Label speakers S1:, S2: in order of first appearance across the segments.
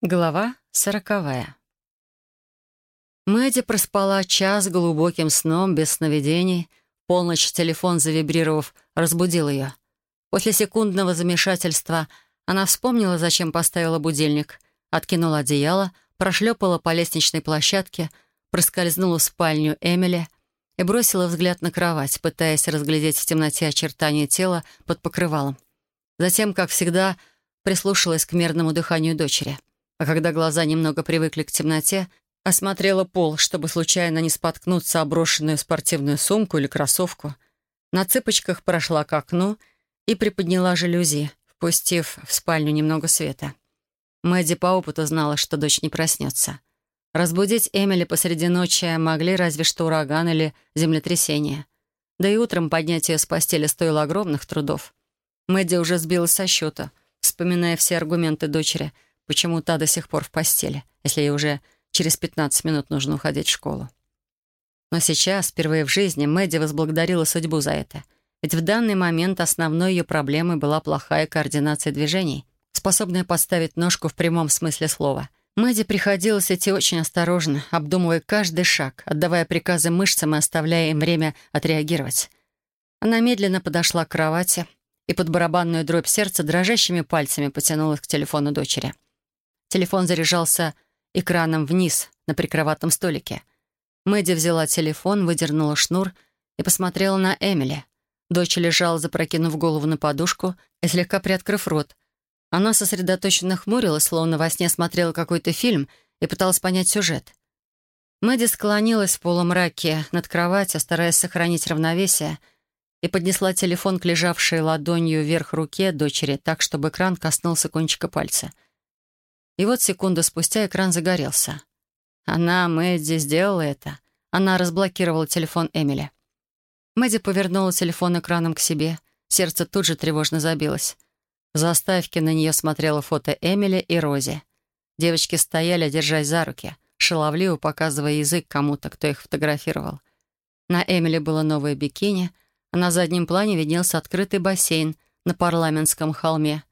S1: Глава сороковая. Мэдди проспала час глубоким сном, без сновидений. Полночь телефон, завибрировав, разбудил ее. После секундного замешательства она вспомнила, зачем поставила будильник, откинула одеяло, прошлепала по лестничной площадке, проскользнула в спальню Эмили и бросила взгляд на кровать, пытаясь разглядеть в темноте очертания тела под покрывалом. Затем, как всегда, прислушалась к мерному дыханию дочери — а когда глаза немного привыкли к темноте, осмотрела пол, чтобы случайно не споткнуться о спортивную сумку или кроссовку. На цыпочках прошла к окну и приподняла жалюзи, впустив в спальню немного света. Мэдди по опыту знала, что дочь не проснется. Разбудить Эмили посреди ночи могли разве что ураган или землетрясение. Да и утром поднять ее с постели стоило огромных трудов. Мэдди уже сбилась со счета, вспоминая все аргументы дочери — почему та до сих пор в постели, если ей уже через 15 минут нужно уходить в школу. Но сейчас, впервые в жизни, Мэдди возблагодарила судьбу за это. Ведь в данный момент основной ее проблемой была плохая координация движений, способная подставить ножку в прямом смысле слова. Мэдди приходилось идти очень осторожно, обдумывая каждый шаг, отдавая приказы мышцам и оставляя им время отреагировать. Она медленно подошла к кровати и под барабанную дробь сердца дрожащими пальцами потянулась к телефону дочери — Телефон заряжался экраном вниз на прикроватном столике. Мэдди взяла телефон, выдернула шнур и посмотрела на Эмили. Дочь лежала, запрокинув голову на подушку и слегка приоткрыв рот. Она сосредоточенно хмурилась, словно во сне смотрела какой-то фильм и пыталась понять сюжет. Мэдди склонилась в полумраке над кроватью, стараясь сохранить равновесие, и поднесла телефон к лежавшей ладонью вверх руке дочери так, чтобы экран коснулся кончика пальца — и вот секунду спустя экран загорелся. Она, Мэдди, сделала это. Она разблокировала телефон Эмили. Мэдди повернула телефон экраном к себе. Сердце тут же тревожно забилось. В заставке на нее смотрело фото Эмили и Рози. Девочки стояли, держась за руки, шаловливо показывая язык кому-то, кто их фотографировал. На Эмили было новое бикини, а на заднем плане виднелся открытый бассейн на парламентском холме.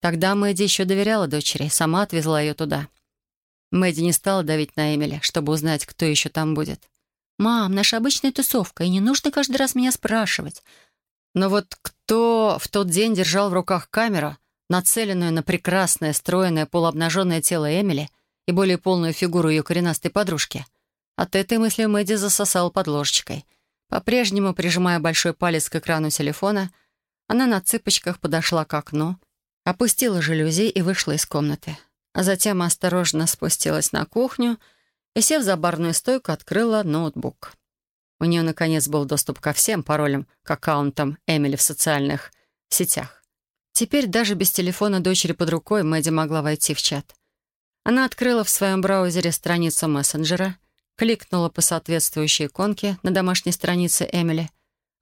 S1: Тогда Мэдди еще доверяла дочери, сама отвезла ее туда. Мэдди не стала давить на Эмили, чтобы узнать, кто еще там будет. «Мам, наша обычная тусовка, и не нужно каждый раз меня спрашивать». Но вот кто в тот день держал в руках камеру, нацеленную на прекрасное, стройное, полуобнаженное тело Эмили и более полную фигуру ее коренастой подружки? От этой мысли Мэдди засосал под ложечкой. По-прежнему, прижимая большой палец к экрану телефона, она на цыпочках подошла к окну, опустила жалюзи и вышла из комнаты. А затем осторожно спустилась на кухню и, сев за барную стойку, открыла ноутбук. У нее, наконец, был доступ ко всем паролям к аккаунтам Эмили в социальных сетях. Теперь даже без телефона дочери под рукой Мэдди могла войти в чат. Она открыла в своем браузере страницу мессенджера, кликнула по соответствующей иконке на домашней странице Эмили,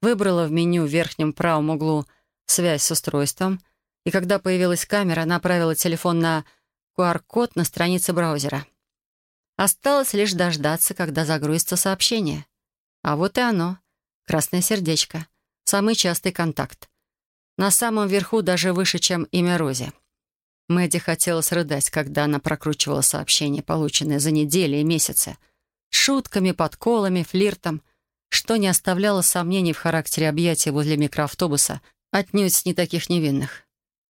S1: выбрала в меню в верхнем правом углу «Связь с устройством», и когда появилась камера, направила телефон на QR-код на странице браузера. Осталось лишь дождаться, когда загрузится сообщение. А вот и оно. Красное сердечко. Самый частый контакт. На самом верху даже выше, чем имя Рози. Мэдди хотела срыдать, когда она прокручивала сообщения, полученные за недели и месяцы. Шутками, подколами, флиртом, что не оставляло сомнений в характере объятия возле микроавтобуса, отнюдь не таких невинных.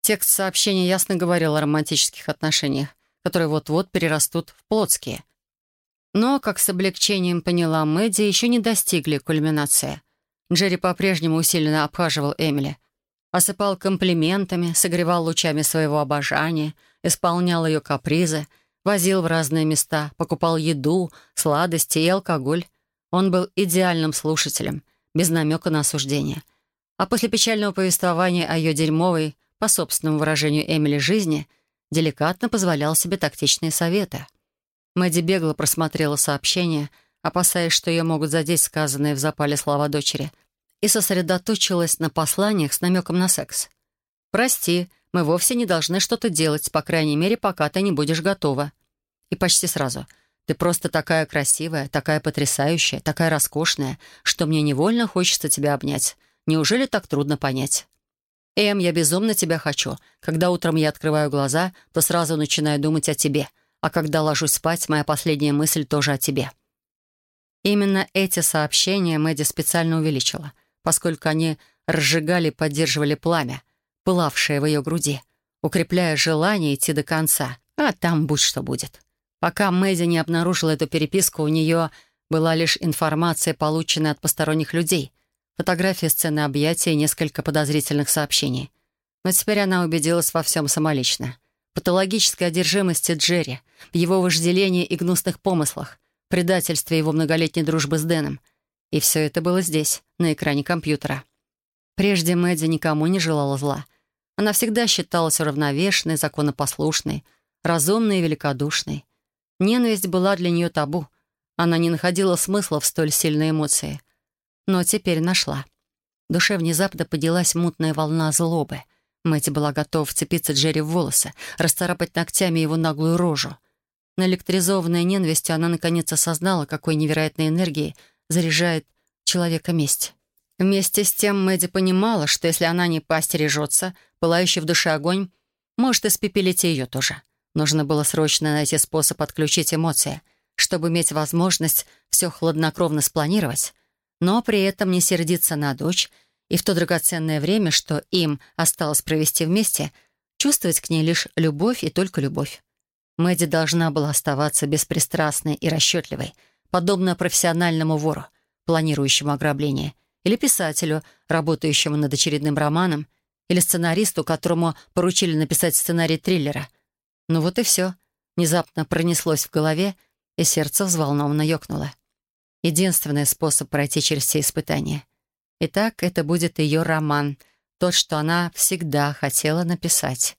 S1: Текст сообщения ясно говорил о романтических отношениях, которые вот-вот перерастут в плотские. Но, как с облегчением поняла Мэдди, еще не достигли кульминации. Джерри по-прежнему усиленно обхаживал Эмили, осыпал комплиментами, согревал лучами своего обожания, исполнял ее капризы, возил в разные места, покупал еду, сладости и алкоголь. Он был идеальным слушателем, без намека на осуждение. А после печального повествования о ее дерьмовой, по собственному выражению Эмили жизни, деликатно позволял себе тактичные советы. Мэдди бегло просмотрела сообщение, опасаясь, что ее могут задеть сказанные в запале слова дочери, и сосредоточилась на посланиях с намеком на секс. «Прости, мы вовсе не должны что-то делать, по крайней мере, пока ты не будешь готова». И почти сразу. «Ты просто такая красивая, такая потрясающая, такая роскошная, что мне невольно хочется тебя обнять. Неужели так трудно понять?» «Эм, я безумно тебя хочу. Когда утром я открываю глаза, то сразу начинаю думать о тебе. А когда ложусь спать, моя последняя мысль тоже о тебе». Именно эти сообщения Мэдди специально увеличила, поскольку они разжигали и поддерживали пламя, пылавшее в ее груди, укрепляя желание идти до конца, а там будь что будет. Пока Мэдди не обнаружила эту переписку, у нее была лишь информация, полученная от посторонних людей, фотография сцены объятия и несколько подозрительных сообщений. Но теперь она убедилась во всем самолично. Патологической одержимости Джерри, в его вожделении и гнусных помыслах, предательстве его многолетней дружбы с Дэном. И все это было здесь, на экране компьютера. Прежде Мэдди никому не желала зла. Она всегда считалась уравновешенной, законопослушной, разумной и великодушной. Ненависть была для нее табу. Она не находила смысла в столь сильной эмоции. Но теперь нашла. В душе внезапно поднялась мутная волна злобы. Мэтти была готова вцепиться Джерри в волосы, расцарапать ногтями его наглую рожу. Наэлектризованная ненавистью, она наконец осознала, какой невероятной энергией заряжает человека месть. Вместе с тем Мэдди понимала, что если она не постережется, пылающий в душе огонь может испепелить ее тоже. Нужно было срочно найти способ отключить эмоции, чтобы иметь возможность все хладнокровно спланировать, но при этом не сердиться на дочь и в то драгоценное время, что им осталось провести вместе, чувствовать к ней лишь любовь и только любовь. Мэдди должна была оставаться беспристрастной и расчетливой, подобно профессиональному вору, планирующему ограбление — или писателю, работающему над очередным романом, или сценаристу, которому поручили написать сценарий триллера. Ну вот и все. Внезапно пронеслось в голове, и сердце взволнованно ёкнуло. Единственный способ пройти через все испытания. Итак, это будет ее роман, тот, что она всегда хотела написать.